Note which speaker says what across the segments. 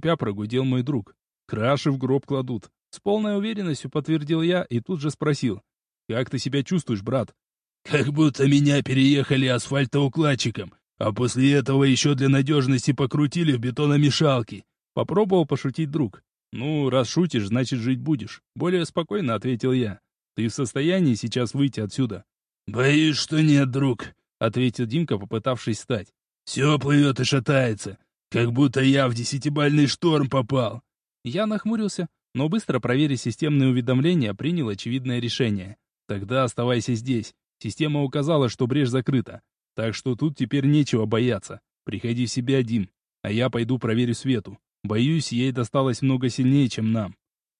Speaker 1: шипя прогудел мой друг. «Краши в гроб кладут». С полной уверенностью подтвердил я и тут же спросил. «Как ты себя чувствуешь, брат?»
Speaker 2: «Как будто меня переехали асфальтоукладчиком, а после этого еще для надежности покрутили в бетономешалке».
Speaker 1: Попробовал пошутить друг. «Ну, раз шутишь, значит жить будешь», — более спокойно ответил я. «Ты в состоянии сейчас выйти отсюда?»
Speaker 2: «Боюсь, что нет, друг», —
Speaker 1: ответил Димка, попытавшись встать.
Speaker 2: «Все плывет и шатается, как будто я в десятибальный шторм попал».
Speaker 1: Я нахмурился, но быстро проверив системные уведомления, принял очевидное решение. «Тогда оставайся здесь. Система указала, что брешь закрыта. Так что тут теперь нечего бояться. Приходи в себя, Дим. А я пойду проверю Свету. Боюсь, ей досталось много сильнее, чем нам».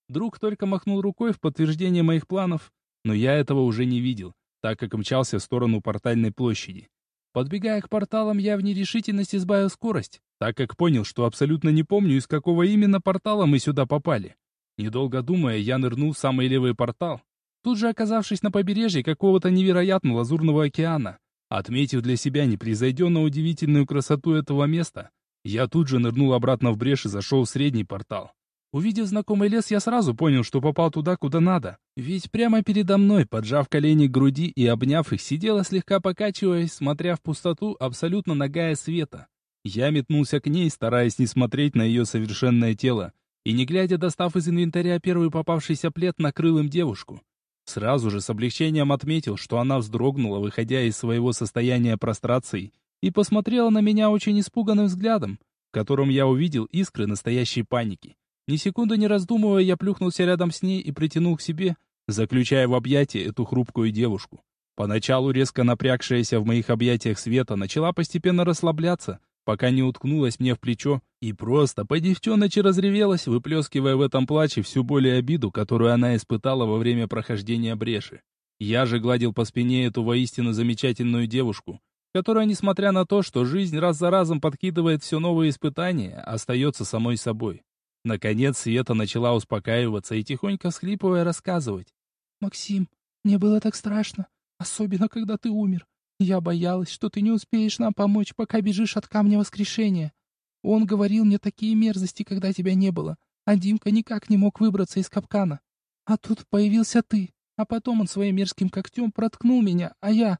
Speaker 1: Друг только махнул рукой в подтверждение моих планов, но я этого уже не видел, так как мчался в сторону портальной площади. Подбегая к порталам, я в нерешительности сбавил скорость, так как понял, что абсолютно не помню, из какого именно портала мы сюда попали. Недолго думая, я нырнул в самый левый портал, тут же оказавшись на побережье какого-то невероятно лазурного океана. Отметив для себя непревзойденно удивительную красоту этого места, я тут же нырнул обратно в брешь и зашел в средний портал. Увидев знакомый лес, я сразу понял, что попал туда, куда надо. Ведь прямо передо мной, поджав колени к груди и обняв их, сидела слегка покачиваясь, смотря в пустоту, абсолютно нагая света. Я метнулся к ней, стараясь не смотреть на ее совершенное тело, и не глядя, достав из инвентаря первый попавшийся плед, накрыл им девушку. Сразу же с облегчением отметил, что она вздрогнула, выходя из своего состояния прострации, и посмотрела на меня очень испуганным взглядом, в котором я увидел искры настоящей паники. Ни секунды не раздумывая, я плюхнулся рядом с ней и притянул к себе, заключая в объятия эту хрупкую девушку. Поначалу резко напрягшаяся в моих объятиях Света начала постепенно расслабляться, пока не уткнулась мне в плечо и просто по девчоночи разревелась, выплескивая в этом плаче всю боль и обиду, которую она испытала во время прохождения бреши. Я же гладил по спине эту воистину замечательную девушку, которая, несмотря на то, что жизнь раз за разом подкидывает все новые испытания, остается самой собой. Наконец Света начала успокаиваться и тихонько всхлипывая рассказывать.
Speaker 3: «Максим, мне было так страшно, особенно когда ты умер. Я боялась, что ты не успеешь нам помочь, пока бежишь от камня воскрешения. Он говорил мне такие мерзости, когда тебя не было, а Димка никак не мог выбраться из капкана. А тут появился ты, а потом он своим мерзким когтем проткнул меня, а я...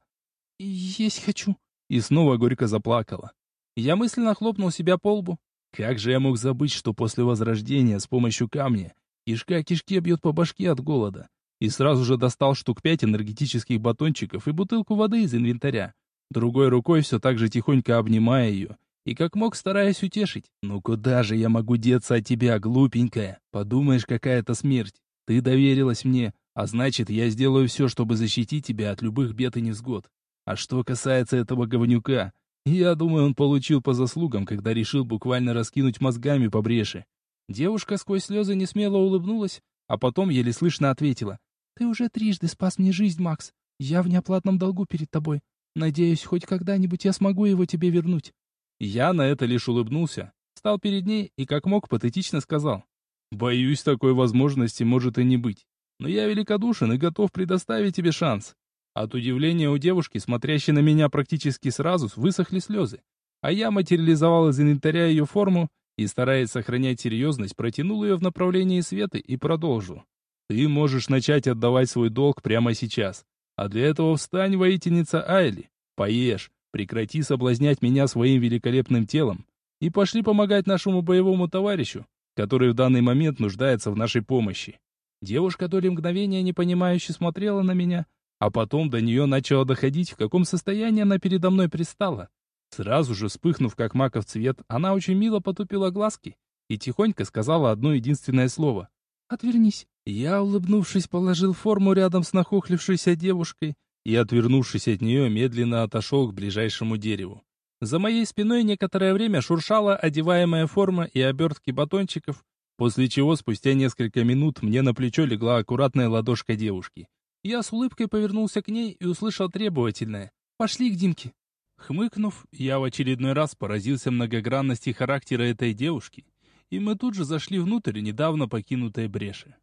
Speaker 3: есть хочу».
Speaker 1: И снова горько заплакала. Я мысленно хлопнул себя по лбу. Как же я мог забыть, что после возрождения с помощью камня кишка кишке бьет по башке от голода? И сразу же достал штук пять энергетических батончиков и бутылку воды из инвентаря. Другой рукой все так же тихонько обнимая ее и как мог стараясь утешить. «Ну куда же я могу деться от тебя, глупенькая? Подумаешь, какая это смерть. Ты доверилась мне, а значит, я сделаю все, чтобы защитить тебя от любых бед и невзгод. А что касается этого говнюка, я думаю, он получил по заслугам, когда решил буквально раскинуть мозгами по бреши. Девушка сквозь слезы несмело улыбнулась, а потом еле слышно ответила.
Speaker 3: «Ты уже трижды спас мне жизнь, Макс. Я в неоплатном долгу перед тобой. Надеюсь, хоть когда-нибудь я смогу его тебе вернуть».
Speaker 1: Я на это лишь улыбнулся, стал перед ней и как мог патетично сказал. «Боюсь, такой возможности может и не быть. Но я великодушен и готов предоставить тебе шанс. От удивления у девушки, смотрящей на меня практически сразу, высохли слезы. А я материализовал из инвентаря ее форму и, стараясь сохранять серьезность, протянул ее в направлении Светы и продолжил. Ты можешь начать отдавать свой долг прямо сейчас. А для этого встань, воительница Айли, поешь, прекрати соблазнять меня своим великолепным телом и пошли помогать нашему боевому товарищу, который в данный момент нуждается в нашей помощи. Девушка доли мгновения непонимающе смотрела на меня, а потом до нее начало доходить, в каком состоянии она передо мной пристала. Сразу же вспыхнув, как маков цвет, она очень мило потупила глазки и тихонько сказала одно единственное слово.
Speaker 3: «Отвернись».
Speaker 1: Я, улыбнувшись, положил форму рядом с нахохлившейся девушкой и, отвернувшись от нее, медленно отошел к ближайшему дереву. За моей спиной некоторое время шуршала одеваемая форма и обертки батончиков, после чего спустя несколько минут мне на плечо легла аккуратная ладошка девушки. Я с улыбкой повернулся к ней и услышал требовательное «Пошли к Димке». Хмыкнув, я в очередной раз поразился многогранности характера этой девушки, и мы тут же зашли внутрь недавно покинутой бреши.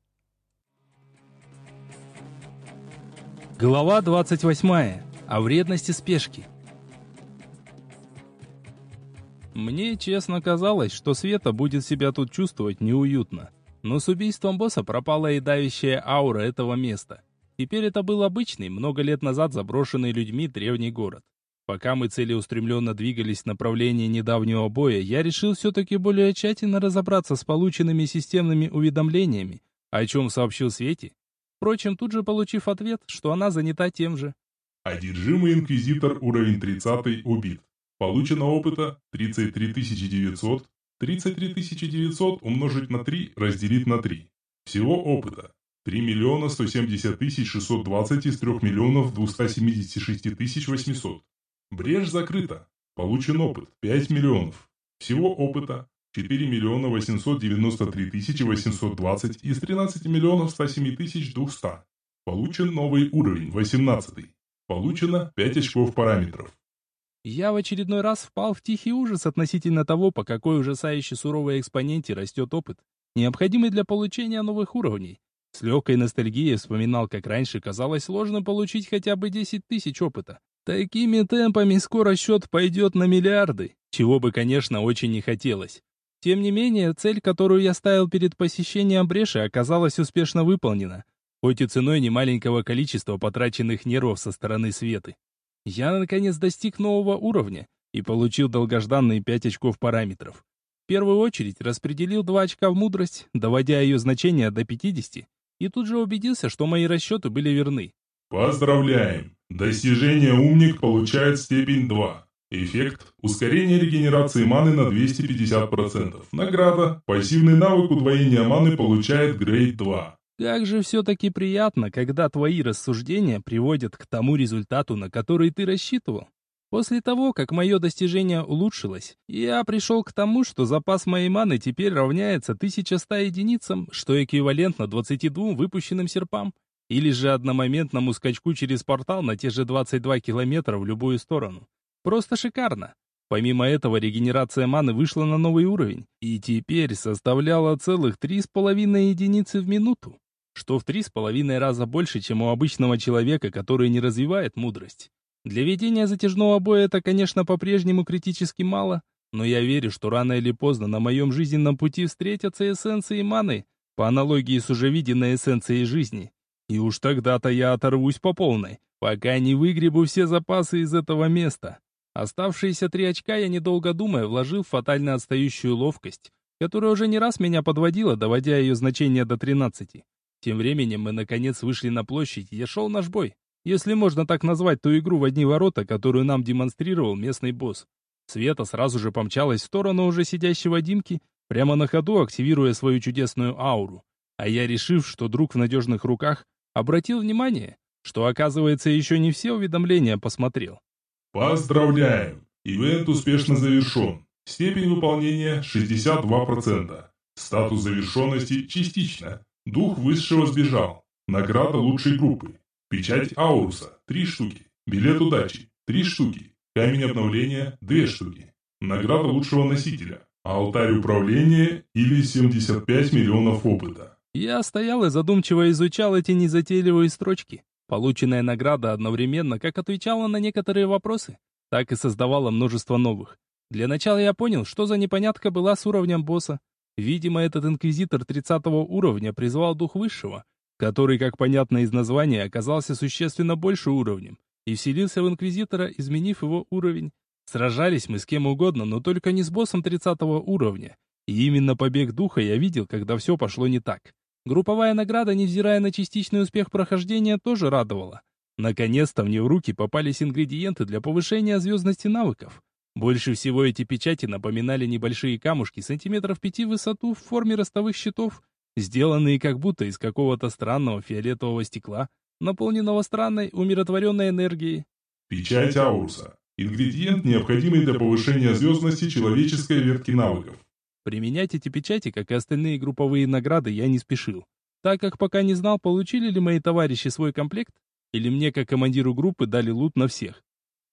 Speaker 1: Глава 28. О вредности спешки. Мне честно казалось, что Света будет себя тут чувствовать неуютно. Но с убийством босса пропала и давящая аура этого места. Теперь это был обычный, много лет назад заброшенный людьми древний город. Пока мы целеустремленно двигались в направлении недавнего боя, я решил все-таки более тщательно разобраться с полученными системными уведомлениями, о чем сообщил Свете. Впрочем, тут же получив ответ, что она занята тем же.
Speaker 4: Одержимый инквизитор уровень 30 убит. Получено опыта 33 900. 33 900 умножить на 3 разделить на 3. Всего опыта 3 миллиона 170 620 из 3 миллионов 276 800. Брешь закрыта. Получен опыт 5 миллионов. Всего опыта 4 миллиона 893 820 из 13 миллионов 107 200. Получен новый уровень 18. Получено 5 очков параметров.
Speaker 1: Я в очередной раз впал в тихий ужас относительно того, по какой ужасающей суровой экспоненте растет опыт, необходимый для получения новых уровней. С легкой ностальгией вспоминал, как раньше казалось сложно получить хотя бы 10 тысяч опыта. Такими темпами скоро счет пойдет на миллиарды, чего бы, конечно, очень не хотелось. Тем не менее, цель, которую я ставил перед посещением бреши, оказалась успешно выполнена, хоть и ценой немаленького количества потраченных нервов со стороны Светы. Я, наконец, достиг нового уровня и получил долгожданные 5 очков параметров. В первую очередь распределил 2 очка в мудрость, доводя ее значение до 50, и тут же убедился, что мои расчеты были верны.
Speaker 4: Поздравляем! Достижение «Умник» получает степень 2. Эффект – ускорение регенерации маны на 250%. Награда – пассивный навык удвоения маны получает грейд 2.
Speaker 1: Как же все-таки приятно, когда твои рассуждения приводят к тому результату, на который ты рассчитывал. После того, как мое достижение улучшилось, я пришел к тому, что запас моей маны теперь равняется 1100 единицам, что эквивалентно 22 выпущенным серпам. Или же одномоментному скачку через портал на те же 22 километра в любую сторону. Просто шикарно. Помимо этого, регенерация маны вышла на новый уровень, и теперь составляла целых 3,5 единицы в минуту, что в 3,5 раза больше, чем у обычного человека, который не развивает мудрость. Для ведения затяжного боя это, конечно, по-прежнему критически мало, но я верю, что рано или поздно на моем жизненном пути встретятся эссенции маны, по аналогии с уже виденной эссенцией жизни. И уж тогда-то я оторвусь по полной, пока не выгребу все запасы из этого места. Оставшиеся три очка я, недолго думая, вложил в фатально отстающую ловкость, которая уже не раз меня подводила, доводя ее значение до 13. Тем временем мы наконец вышли на площадь, и шел наш бой. Если можно так назвать ту игру в одни ворота, которую нам демонстрировал местный босс. Света сразу же помчалась в сторону уже сидящего Димки, прямо на ходу активируя свою чудесную ауру. А я, решив, что друг в надежных руках, обратил внимание, что, оказывается, еще не все уведомления посмотрел.
Speaker 4: Поздравляем! Ивент успешно завершен. Степень выполнения 62%. Статус завершенности частично. Дух высшего сбежал. Награда лучшей группы. Печать Ауруса 3 штуки. Билет удачи 3 штуки. Камень обновления 2 штуки. Награда лучшего носителя. Алтарь управления или 75 миллионов опыта.
Speaker 1: Я стоял и задумчиво изучал эти незатейливые строчки. Полученная награда одновременно как отвечала на некоторые вопросы, так и создавала множество новых. Для начала я понял, что за непонятка была с уровнем босса. Видимо, этот инквизитор 30 уровня призвал дух высшего, который, как понятно из названия, оказался существенно больше уровнем, и вселился в инквизитора, изменив его уровень. Сражались мы с кем угодно, но только не с боссом 30 уровня. И именно побег духа я видел, когда все пошло не так. Групповая награда, невзирая на частичный успех прохождения, тоже радовала. Наконец-то мне в руки попались ингредиенты для повышения звездности навыков. Больше всего эти печати напоминали небольшие камушки сантиметров пяти в высоту в форме ростовых щитов, сделанные как будто из какого-то странного фиолетового стекла, наполненного странной умиротворенной энергией.
Speaker 4: Печать Ауруса. Ингредиент, необходимый для повышения звездности человеческой ветки навыков.
Speaker 1: Применять эти печати, как и остальные групповые награды, я не спешил, так как пока не знал, получили ли мои товарищи свой комплект, или мне, как командиру группы, дали лут на всех.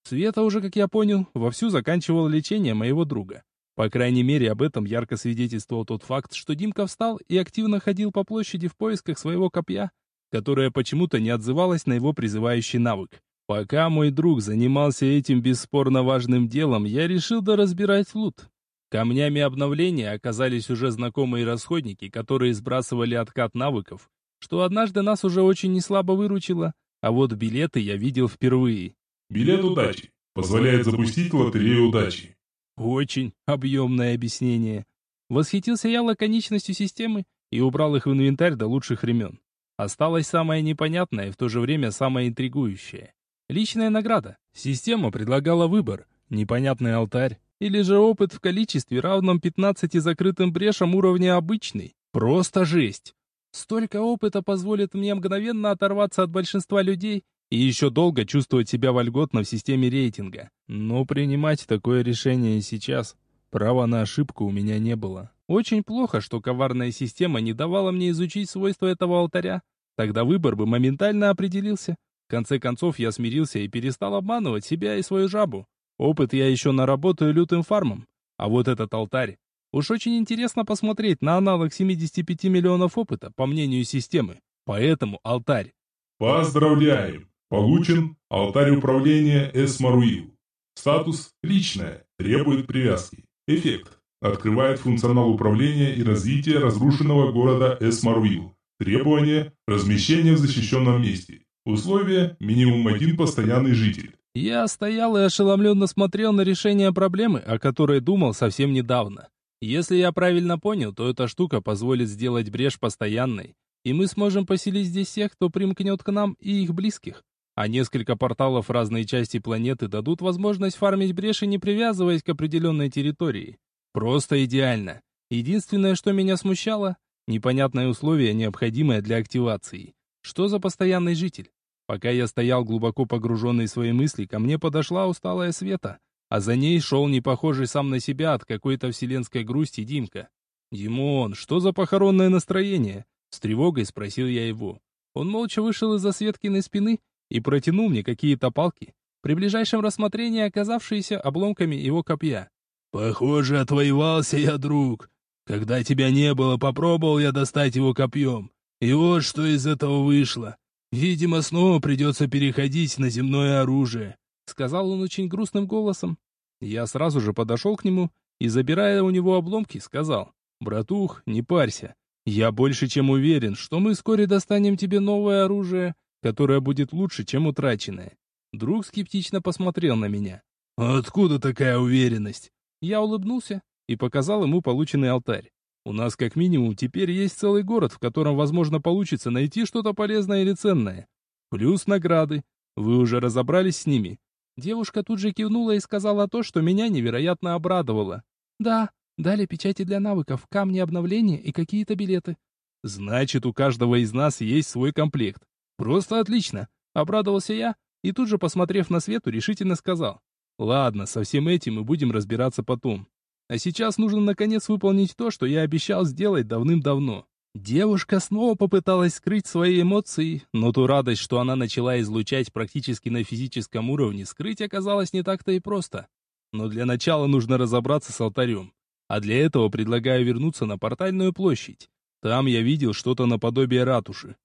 Speaker 1: Света уже, как я понял, вовсю заканчивал лечение моего друга. По крайней мере, об этом ярко свидетельствовал тот факт, что Димка встал и активно ходил по площади в поисках своего копья, которое почему-то не отзывалось на его призывающий навык. Пока мой друг занимался этим бесспорно важным делом, я решил доразбирать лут. Камнями обновления оказались уже знакомые расходники, которые сбрасывали откат навыков, что однажды нас уже очень неслабо выручило, а вот билеты я видел впервые.
Speaker 4: Билет удачи. Позволяет запустить лотерею удачи.
Speaker 1: Очень объемное объяснение. Восхитился я лаконичностью системы и убрал их в инвентарь до лучших времен. Осталось самое непонятное и в то же время самое интригующее. Личная награда. Система предлагала выбор. Непонятный алтарь. Или же опыт в количестве, равном 15 закрытым брешам уровня обычный. Просто жесть. Столько опыта позволит мне мгновенно оторваться от большинства людей и еще долго чувствовать себя вольготно в системе рейтинга. Но принимать такое решение сейчас, права на ошибку у меня не было. Очень плохо, что коварная система не давала мне изучить свойства этого алтаря. Тогда выбор бы моментально определился. В конце концов, я смирился и перестал обманывать себя и свою жабу. Опыт я еще наработаю лютым фармом. А вот этот алтарь. Уж очень интересно посмотреть на аналог 75 миллионов опыта, по мнению системы. Поэтому алтарь.
Speaker 4: Поздравляем! Получен алтарь управления Эсмаруил. Статус «Личное». Требует привязки. Эффект. Открывает функционал управления и развития разрушенного города Эсмаруил. Требование – размещение в защищенном месте. Условие – минимум один постоянный житель.
Speaker 1: Я стоял и ошеломленно смотрел на решение проблемы, о которой думал совсем недавно. Если я правильно понял, то эта штука позволит сделать брешь постоянной, и мы сможем поселить здесь всех, кто примкнет к нам и их близких. А несколько порталов в разные части планеты дадут возможность фармить бреши, не привязываясь к определенной территории. Просто идеально. Единственное, что меня смущало, непонятное условие, необходимое для активации. Что за постоянный житель? Пока я стоял глубоко погруженный в свои мысли, ко мне подошла усталая Света, а за ней шел не похожий сам на себя от какой-то вселенской грусти Димка. «Димон, что за похоронное настроение?» С тревогой спросил я его. Он молча вышел из-за Светкиной спины и протянул мне какие-то палки, при ближайшем рассмотрении оказавшиеся обломками его копья.
Speaker 2: «Похоже, отвоевался я, друг. Когда тебя не было, попробовал я достать его копьем. И вот что из этого вышло. Видимо, снова придется переходить на земное оружие», —
Speaker 1: сказал он очень грустным голосом. Я сразу же подошел к нему и, забирая у него обломки, сказал, «Братух, не парься. Я больше чем уверен, что мы вскоре достанем тебе новое оружие, которое будет лучше, чем утраченное». Друг скептично посмотрел на меня.
Speaker 2: «Откуда такая уверенность?»
Speaker 1: Я улыбнулся и показал ему полученный алтарь. У нас как минимум теперь есть целый город, в котором, возможно, получится найти что-то полезное или ценное. Плюс награды. Вы уже разобрались с ними. Девушка тут же кивнула и сказала то, что меня невероятно обрадовало. Да, дали печати для навыков, камни обновления и какие-то билеты. Значит, у каждого из нас есть свой комплект. Просто отлично. Обрадовался я и тут же, посмотрев на Свету, решительно сказал. Ладно, со всем этим мы будем разбираться потом. А сейчас нужно наконец выполнить то, что я обещал сделать давным-давно. Девушка снова попыталась скрыть свои эмоции, но ту радость, что она начала излучать практически на физическом уровне, скрыть оказалось не так-то и просто. Но для начала нужно разобраться с алтарем. А для этого предлагаю вернуться на портальную площадь. Там я видел что-то наподобие ратуши.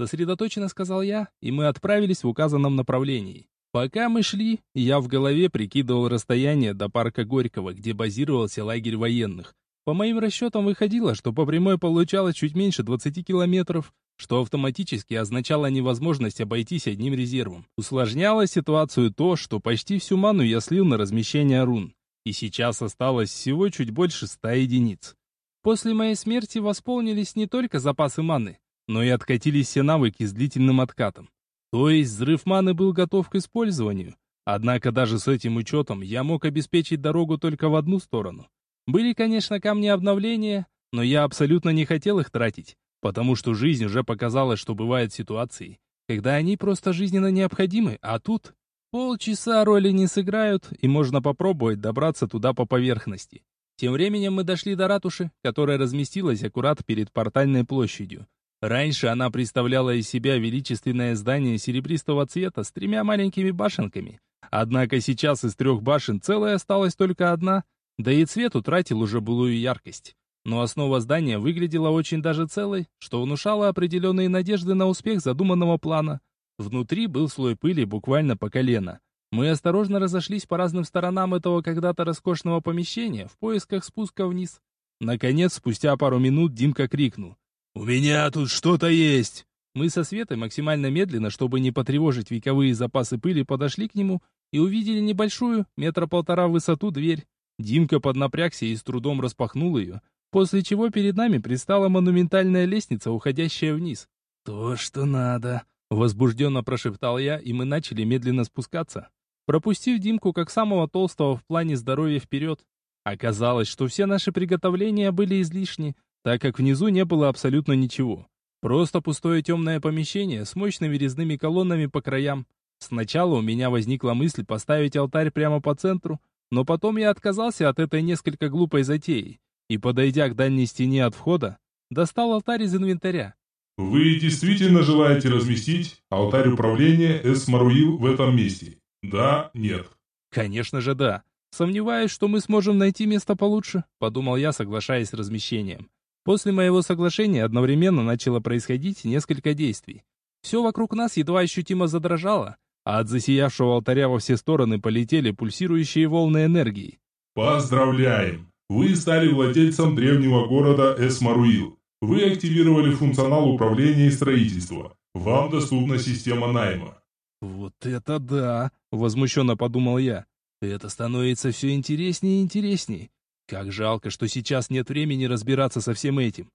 Speaker 1: Сосредоточенно сказал я, и мы отправились в указанном направлении. Пока мы шли, я в голове прикидывал расстояние до парка Горького, где базировался лагерь военных. По моим расчетам выходило, что по прямой получалось чуть меньше 20 километров, что автоматически означало невозможность обойтись одним резервом. Усложняло ситуацию то, что почти всю ману я слил на размещение рун, и сейчас осталось всего чуть больше 100 единиц. После моей смерти восполнились не только запасы маны, но и откатились все навыки с длительным откатом. То есть взрыв маны был готов к использованию. Однако даже с этим учетом я мог обеспечить дорогу только в одну сторону. Были, конечно, камни обновления, но я абсолютно не хотел их тратить, потому что жизнь уже показала, что бывают ситуации, когда они просто жизненно необходимы, а тут полчаса роли не сыграют, и можно попробовать добраться туда по поверхности. Тем временем мы дошли до ратуши, которая разместилась аккурат перед портальной площадью. Раньше она представляла из себя величественное здание серебристого цвета с тремя маленькими башенками. Однако сейчас из трех башен целая осталась только одна, да и цвет утратил уже былую яркость. Но основа здания выглядела очень даже целой, что внушало определенные надежды на успех задуманного плана. Внутри был слой пыли буквально по колено. Мы осторожно разошлись по разным сторонам этого когда-то роскошного помещения в поисках спуска вниз. Наконец, спустя пару минут Димка крикнул. «У меня тут что-то есть!» Мы со Светой максимально медленно, чтобы не потревожить вековые запасы пыли, подошли к нему и увидели небольшую, метра полтора в высоту, дверь. Димка поднапрягся и с трудом распахнул ее, после чего перед нами предстала монументальная лестница, уходящая вниз. «То, что надо», — возбужденно прошептал я, и мы начали медленно спускаться, пропустив Димку как самого толстого в плане здоровья вперед. Оказалось, что все наши приготовления были излишни, так как внизу не было абсолютно ничего. Просто пустое темное помещение с мощными резными колоннами по краям. Сначала у меня возникла мысль поставить алтарь прямо по центру, но потом я отказался от этой несколько глупой затеи и, подойдя к дальней стене от входа, достал алтарь из инвентаря.
Speaker 4: Вы действительно желаете разместить алтарь управления Эсмаруил в этом месте? Да, нет.
Speaker 1: Конечно же да. Сомневаюсь, что мы сможем найти место получше, подумал я, соглашаясь с размещением. После моего соглашения одновременно начало происходить несколько действий. Все вокруг нас едва ощутимо задрожало, а от засиявшего алтаря во все стороны полетели пульсирующие волны энергии.
Speaker 4: Поздравляем! Вы стали владельцем древнего города Эсмаруил. Вы активировали функционал управления и строительства. Вам доступна система найма.
Speaker 1: Вот это да! Возмущенно подумал я. Это становится все интереснее и интереснее. Как жалко, что сейчас нет времени разбираться со всем этим.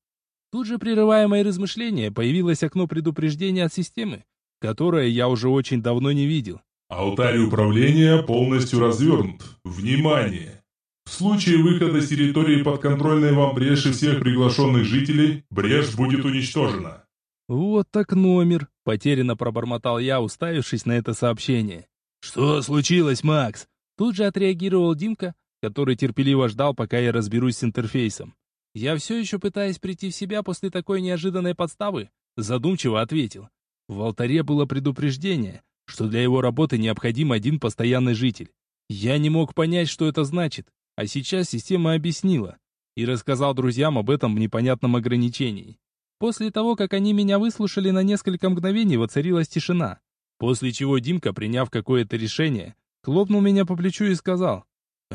Speaker 1: Тут же, прерывая мои размышления, появилось окно предупреждения от системы, которое я уже очень давно не видел.
Speaker 4: Алтарь управления полностью развернут. Внимание! В случае выхода с территории подконтрольной вам бреши всех приглашенных жителей, брешь будет уничтожена.
Speaker 1: Вот так номер, потерянно пробормотал я, уставившись на это сообщение. Что случилось, Макс? Тут же отреагировал Димка, который терпеливо ждал, пока я разберусь с интерфейсом. Я все еще пытаясь прийти в себя после такой неожиданной подставы, задумчиво ответил. В алтаре было предупреждение, что для его работы необходим один постоянный житель. Я не мог понять, что это значит, а сейчас система объяснила и рассказал друзьям об этом непонятном ограничении. После того, как они меня выслушали на несколько мгновений, воцарилась тишина, после чего Димка, приняв какое-то решение, хлопнул меня по плечу и сказал,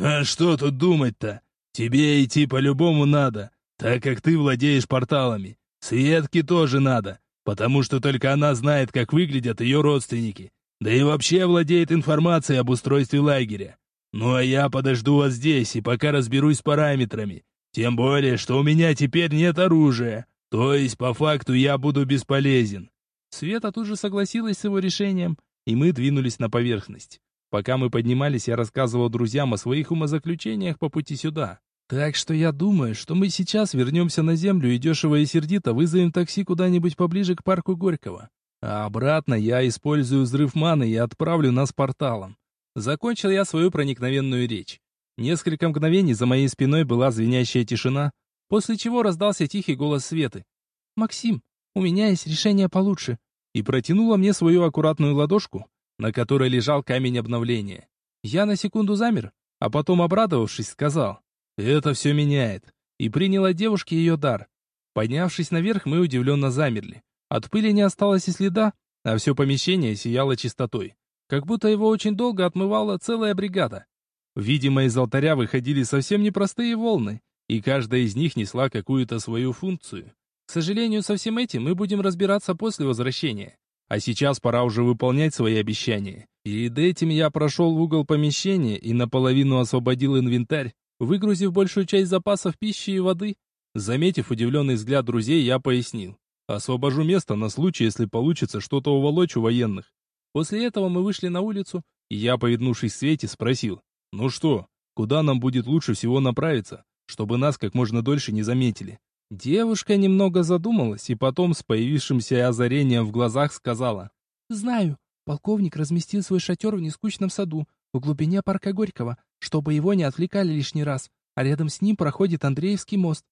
Speaker 2: «А что тут думать-то? Тебе идти по-любому надо, так как ты владеешь порталами. Светке тоже надо, потому что только она знает, как выглядят ее родственники. Да и вообще владеет информацией об устройстве лагеря. Ну а я подожду вас здесь и пока разберусь с параметрами. Тем более, что у меня теперь нет оружия. То есть, по факту, я буду бесполезен».
Speaker 1: Света тут же согласилась с его решением, и мы двинулись на поверхность. Пока мы поднимались, я рассказывал друзьям о своих умозаключениях по пути сюда. Так что я думаю, что мы сейчас вернемся на землю и дешево и сердито вызовем такси куда-нибудь поближе к парку Горького. А обратно я использую взрыв маны и отправлю нас порталом. Закончил я свою проникновенную речь. Несколько мгновений за моей спиной была звенящая тишина, после чего раздался тихий голос Светы. «Максим, у меня есть решение получше». И протянула мне свою аккуратную ладошку, на которой лежал камень обновления. Я на секунду замер, а потом, обрадовавшись, сказал, «Это все меняет», и принял от девушки ее дар. Поднявшись наверх, мы удивленно замерли. От пыли не осталось и следа, а все помещение сияло чистотой. Как будто его очень долго отмывала целая бригада. Видимо, из алтаря выходили совсем непростые волны, и каждая из них несла какую-то свою функцию. К сожалению, со всем этим мы будем разбираться после возвращения. А сейчас пора уже выполнять свои обещания. Перед этим я прошел в угол помещения и наполовину освободил инвентарь, выгрузив большую часть запасов пищи и воды. Заметив удивленный взгляд друзей, я пояснил. Освобожу место на случай, если получится что-то уволочь у военных. После этого мы вышли на улицу, и я, повиднувшись в свете, спросил. Ну что, куда нам будет лучше всего направиться, чтобы нас как можно дольше не заметили? Девушка немного задумалась и потом с появившимся озарением в глазах сказала.
Speaker 3: «Знаю. Полковник разместил свой шатер в нескучном саду, в глубине парка Горького, чтобы его не отвлекали лишний раз, а рядом с ним проходит Андреевский мост,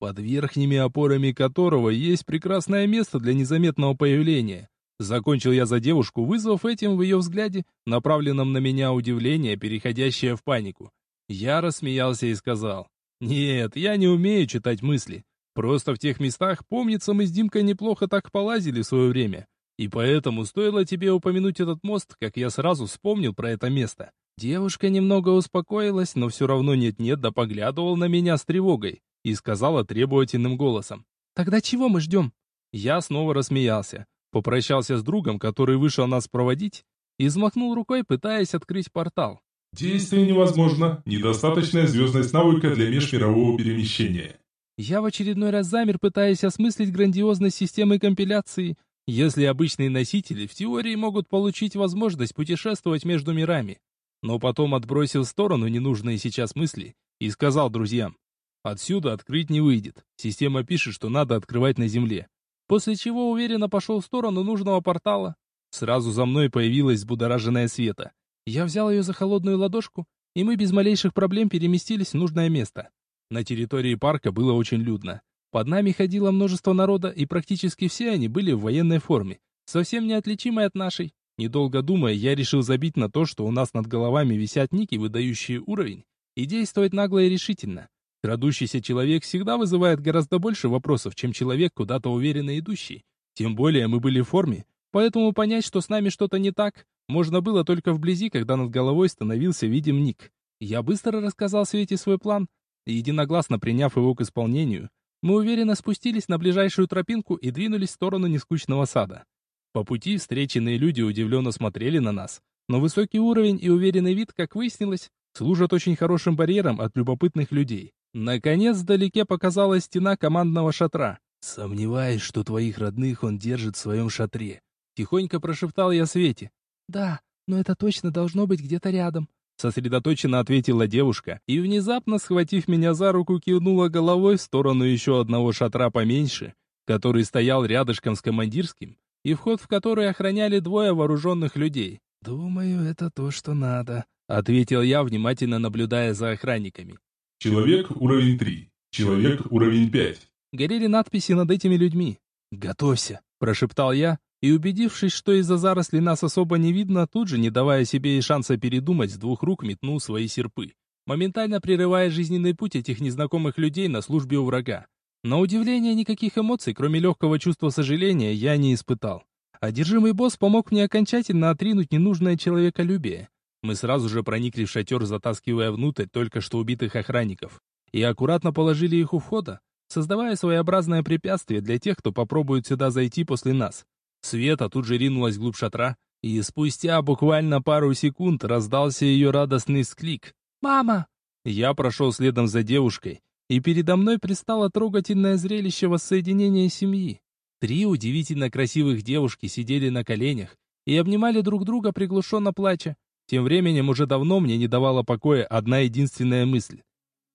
Speaker 1: под верхними опорами которого есть прекрасное место для незаметного появления. Закончил я за девушку, вызвав этим в ее взгляде, направленном на меня удивление, переходящее в панику. Я рассмеялся и сказал, «Нет, я не умею читать мысли. Просто в тех местах, помнится, мы с Димкой неплохо так полазили в свое время. И поэтому стоило тебе упомянуть этот мост, как я сразу вспомнил про это место. Девушка немного успокоилась, но все равно нет-нет, да поглядывал на меня с тревогой и сказала требовательным голосом. «Тогда чего мы ждем?» Я снова рассмеялся, попрощался с другом, который вышел нас проводить, и взмахнул рукой, пытаясь открыть портал.
Speaker 4: Действие невозможно. Недостаточная звездность навыка для межмирового перемещения.
Speaker 1: Я в очередной раз замер, пытаясь осмыслить грандиозность системы компиляции, если обычные носители в теории могут получить возможность путешествовать между мирами но потом отбросил в сторону ненужные сейчас мысли и сказал друзьям, «Отсюда открыть не выйдет. Система пишет, что надо открывать на Земле». После чего уверенно пошел в сторону нужного портала. Сразу за мной появилась взбудораженная Света. Я взял ее за холодную ладошку, и мы без малейших проблем переместились в нужное место. На территории парка было очень людно. Под нами ходило множество народа, и практически все они были в военной форме, совсем неотличимой от нашей. Недолго думая, я решил забить на то, что у нас над головами висят ники, выдающие уровень, и действовать нагло и решительно. Крадущийся человек всегда вызывает гораздо больше вопросов, чем человек, куда-то уверенно идущий. Тем более мы были в форме, поэтому понять, что с нами что-то не так, можно было только вблизи, когда над головой становился видим ник. Я быстро рассказал Свете свой план, и единогласно приняв его к исполнению, мы уверенно спустились на ближайшую тропинку и двинулись в сторону нескучного сада. По пути встреченные люди удивленно смотрели на нас, но высокий уровень и уверенный вид, как выяснилось, служат очень хорошим барьером от любопытных людей. Наконец, вдалеке показалась стена командного шатра. «Сомневаюсь, что твоих родных он держит в своем шатре», — тихонько прошептал я Свете.
Speaker 3: «Да, но это точно должно быть где-то рядом», —
Speaker 1: сосредоточенно ответила девушка, и внезапно, схватив меня за руку, кивнула головой в сторону еще одного шатра поменьше, который стоял рядышком с командирским, и вход в который охраняли двое вооруженных людей.
Speaker 3: «Думаю, это то, что надо», —
Speaker 1: ответил я, внимательно наблюдая за охранниками.
Speaker 4: «Человек уровень 3. Человек уровень 5».
Speaker 1: Горели надписи над этими людьми. «Готовься», — прошептал я, и, убедившись, что из-за зарослей нас особо не видно, тут же, не давая себе и шанса передумать, с двух рук метнул свои серпы, моментально прерывая жизненный путь этих незнакомых людей на службе у врага. На удивление, никаких эмоций, кроме легкого чувства сожаления, я не испытал. Одержимый босс помог мне окончательно отринуть ненужное человеколюбие. Мы сразу же проникли в шатер, затаскивая внутрь только что убитых охранников, и аккуратно положили их у входа, создавая своеобразное препятствие для тех, кто попробует сюда зайти после нас. Света тут же ринулась вглубь шатра, и спустя буквально пару секунд раздался ее радостный склик.
Speaker 3: «Мама!»
Speaker 1: Я прошел следом за девушкой, и передо мной предстало трогательное зрелище воссоединения семьи. Три удивительно красивых девушки сидели на коленях и обнимали друг друга, приглушенно плача. Тем временем уже давно мне не давала покоя одна единственная мысль.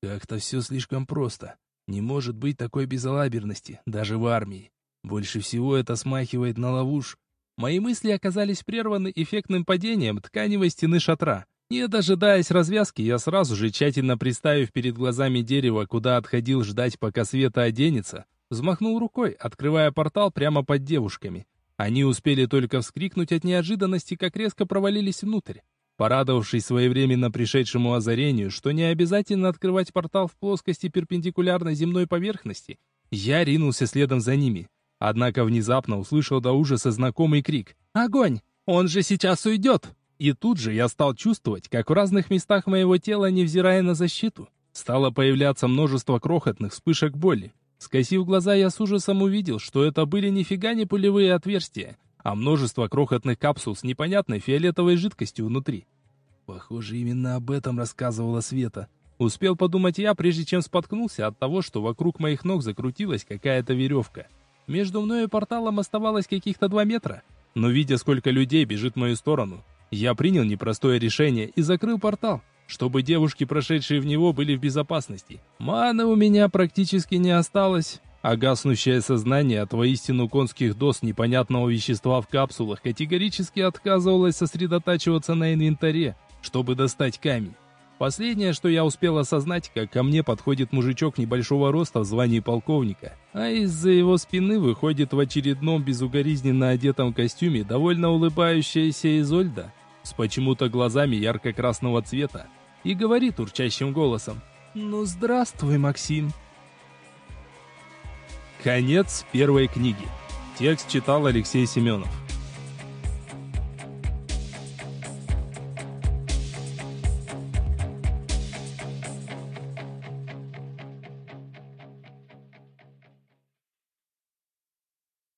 Speaker 1: Как-то все слишком просто. Не может быть такой безалаберности, даже в армии. Больше всего это смахивает на ловушь. Мои мысли оказались прерваны эффектным падением тканевой стены шатра. Не дожидаясь развязки, я сразу же, тщательно представив перед глазами дерево, куда отходил ждать, пока Света оденется, взмахнул рукой, открывая портал прямо под девушками. Они успели только вскрикнуть от неожиданности, как резко провалились внутрь. Порадовавшись своевременно пришедшему озарению, что не обязательно открывать портал в плоскости перпендикулярно земной поверхности, я ринулся следом за ними. Однако внезапно услышал до ужаса знакомый крик. «Огонь! Он же сейчас уйдет!» И тут же я стал чувствовать, как в разных местах моего тела, невзирая на защиту, стало появляться множество крохотных вспышек боли. Скосив глаза, я с ужасом увидел, что это были нифига не пулевые отверстия, а множество крохотных капсул с непонятной фиолетовой жидкостью внутри. Похоже, именно об этом рассказывала Света. Успел подумать я, прежде чем споткнулся от того, что вокруг моих ног закрутилась какая-то веревка. Между мной и порталом оставалось каких-то два метра, но видя, сколько людей бежит в мою сторону, я принял непростое решение и закрыл портал, чтобы девушки, прошедшие в него, были в безопасности. Маны у меня практически не осталось, а гаснущее сознание от воистину конских доз непонятного вещества в капсулах категорически отказывалось сосредотачиваться на инвентаре, чтобы достать камень. Последнее, что я успел осознать, как ко мне подходит мужичок небольшого роста в звании полковника, а из-за его спины выходит в очередном безугоризненно одетом костюме довольно улыбающаяся Изольда с почему-то глазами ярко-красного цвета и говорит урчащим голосом «Ну, здравствуй, Максим». Конец первой книги. Текст читал Алексей Семенов.